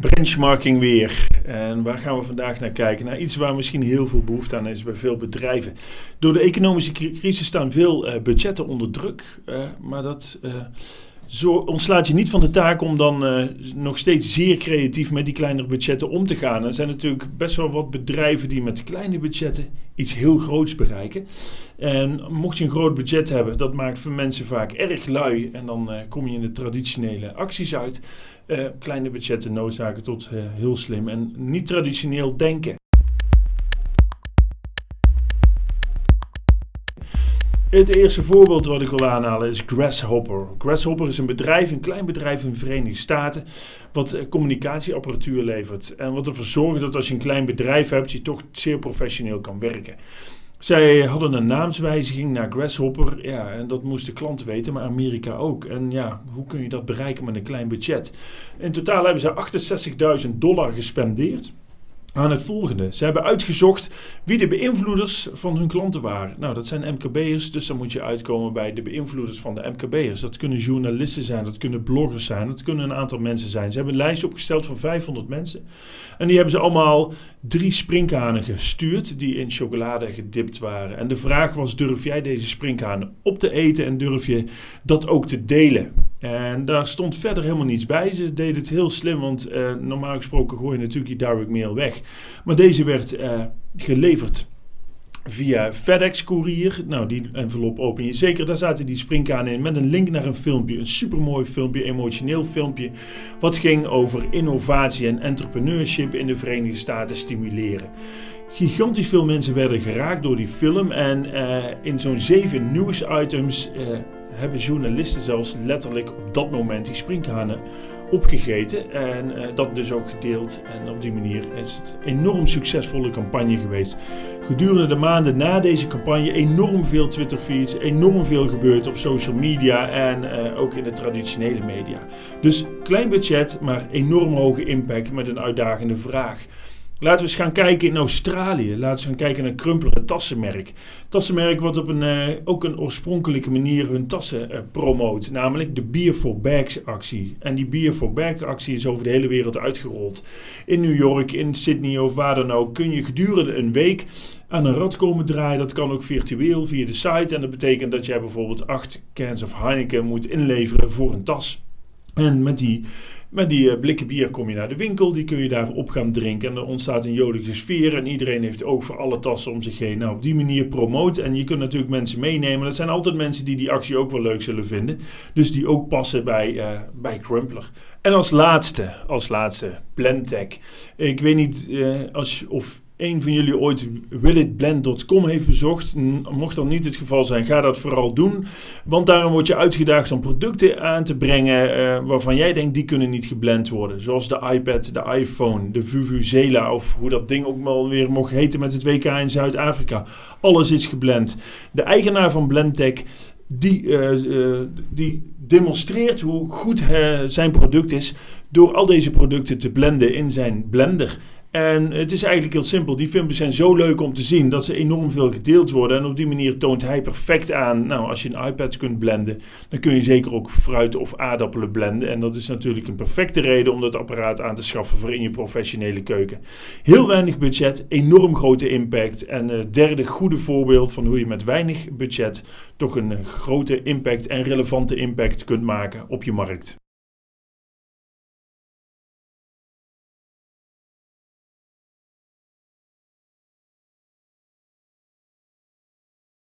Benchmarking weer. En waar gaan we vandaag naar kijken? Naar iets waar misschien heel veel behoefte aan is bij veel bedrijven. Door de economische crisis staan veel uh, budgetten onder druk. Uh, maar dat uh, zo ontslaat je niet van de taak om dan uh, nog steeds zeer creatief met die kleinere budgetten om te gaan. Er zijn natuurlijk best wel wat bedrijven die met kleine budgetten iets heel groots bereiken. En mocht je een groot budget hebben, dat maakt voor mensen vaak erg lui. En dan uh, kom je in de traditionele acties uit. Uh, kleine budgetten noodzaken tot heel slim en niet traditioneel denken. Het eerste voorbeeld wat ik wil aanhalen is Grasshopper. Grasshopper is een bedrijf, een klein bedrijf in de Verenigde Staten, wat eh, communicatieapparatuur levert. En wat ervoor zorgt dat als je een klein bedrijf hebt, je toch zeer professioneel kan werken. Zij hadden een naamswijziging naar Grasshopper. Ja, en dat moesten klanten weten, maar Amerika ook. En ja, hoe kun je dat bereiken met een klein budget? In totaal hebben ze 68.000 dollar gespendeerd aan het volgende. Ze hebben uitgezocht wie de beïnvloeders van hun klanten waren. Nou, dat zijn MKB'ers, dus dan moet je uitkomen bij de beïnvloeders van de MKB'ers. Dat kunnen journalisten zijn, dat kunnen bloggers zijn, dat kunnen een aantal mensen zijn. Ze hebben een lijstje opgesteld van 500 mensen. En die hebben ze allemaal drie springkanen gestuurd die in chocolade gedipt waren. En de vraag was, durf jij deze springkanen op te eten en durf je dat ook te delen? En daar stond verder helemaal niets bij. Ze deden het heel slim, want uh, normaal gesproken gooi je natuurlijk je direct mail weg. Maar deze werd uh, geleverd via FedEx Courier. Nou, die envelop open je zeker. Daar zaten die springkanen in met een link naar een filmpje. Een supermooi filmpje, emotioneel filmpje. Wat ging over innovatie en entrepreneurship in de Verenigde Staten stimuleren. Gigantisch veel mensen werden geraakt door die film. En uh, in zo'n zeven nieuwsitems hebben journalisten zelfs letterlijk op dat moment die sprinkhanen opgegeten. En uh, dat dus ook gedeeld. En op die manier is het een enorm succesvolle campagne geweest. Gedurende de maanden na deze campagne enorm veel Twitter-feeds, enorm veel gebeurd op social media en uh, ook in de traditionele media. Dus klein budget, maar enorm hoge impact met een uitdagende vraag. Laten we eens gaan kijken in Australië. Laten we gaan kijken naar Crumpler, tassenmerk. Tassenmerk wat op een, uh, ook een oorspronkelijke manier hun tassen uh, promoot. Namelijk de Beer for Bags actie. En die Beer for Bags actie is over de hele wereld uitgerold. In New York, in Sydney of waar dan ook kun je gedurende een week aan een rad komen draaien. Dat kan ook virtueel via de site. En dat betekent dat jij bijvoorbeeld acht cans of Heineken moet inleveren voor een tas. En met die, met die uh, blikken bier kom je naar de winkel, die kun je daar op gaan drinken. En er ontstaat een jolige sfeer en iedereen heeft ook voor alle tassen om zich heen. Nou, op die manier promoten. En je kunt natuurlijk mensen meenemen. Dat zijn altijd mensen die die actie ook wel leuk zullen vinden. Dus die ook passen bij, uh, bij Crumpler. En als laatste, als laatste, Blendtech. Ik weet niet uh, als, of een van jullie ooit willitblend.com heeft bezocht. Mocht dat niet het geval zijn, ga dat vooral doen. Want daarom word je uitgedaagd om producten aan te brengen uh, waarvan jij denkt die kunnen niet geblend worden. Zoals de iPad, de iPhone, de Vuvuzela of hoe dat ding ook wel weer mocht heten met het WK in Zuid-Afrika. Alles is geblend. De eigenaar van Blendtech die, uh, uh, die demonstreert hoe goed zijn product is door al deze producten te blenden in zijn blender. En het is eigenlijk heel simpel. Die filmpjes zijn zo leuk om te zien dat ze enorm veel gedeeld worden. En op die manier toont hij perfect aan. Nou, als je een iPad kunt blenden, dan kun je zeker ook fruit of aardappelen blenden. En dat is natuurlijk een perfecte reden om dat apparaat aan te schaffen voor in je professionele keuken. Heel weinig budget, enorm grote impact. En het derde goede voorbeeld van hoe je met weinig budget toch een grote impact en relevante impact kunt maken op je markt.